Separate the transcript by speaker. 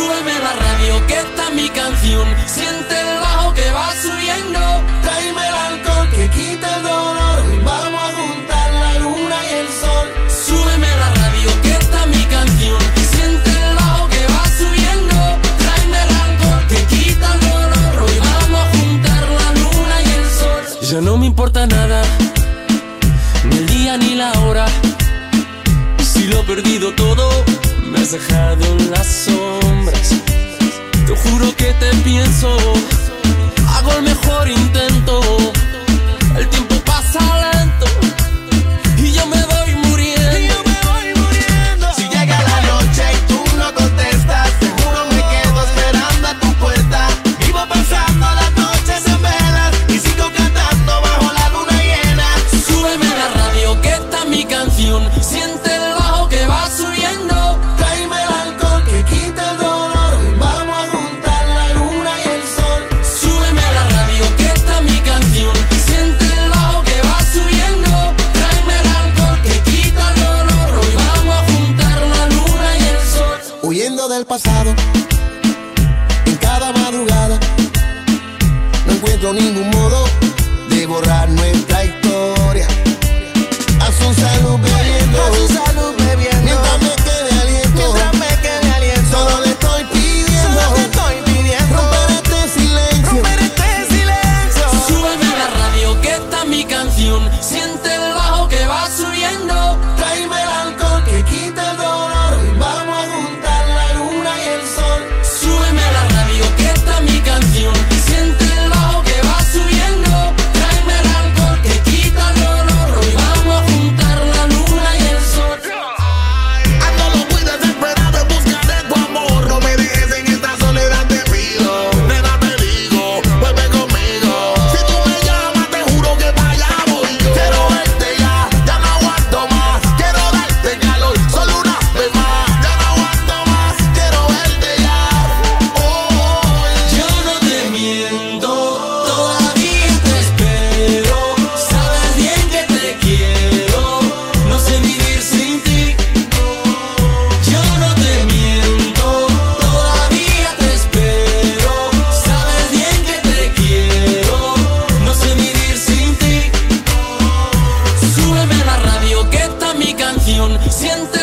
Speaker 1: radio que está mi canción. Siente el bajo que va subiendo.
Speaker 2: Tráeme el alcohol que quita el dolor. Y vamos a juntar la luna y el sol.
Speaker 1: Súbeme la radio que está mi canción. Siente el bajo que va subiendo. Tráeme el alcohol que quita el dolor. Hoy vamos a juntar la luna y el sol. Ya no me importa nada, ni el día ni la hora. Si lo he perdido todo, has dejado en las sombras. Te juro que te pienso, hago el mejor intento.
Speaker 2: Pasado, en cada madrugada, no encuentro ningún modo de borrar nuestra historia. A su salud bebiendo,
Speaker 1: que está mi canción. Siente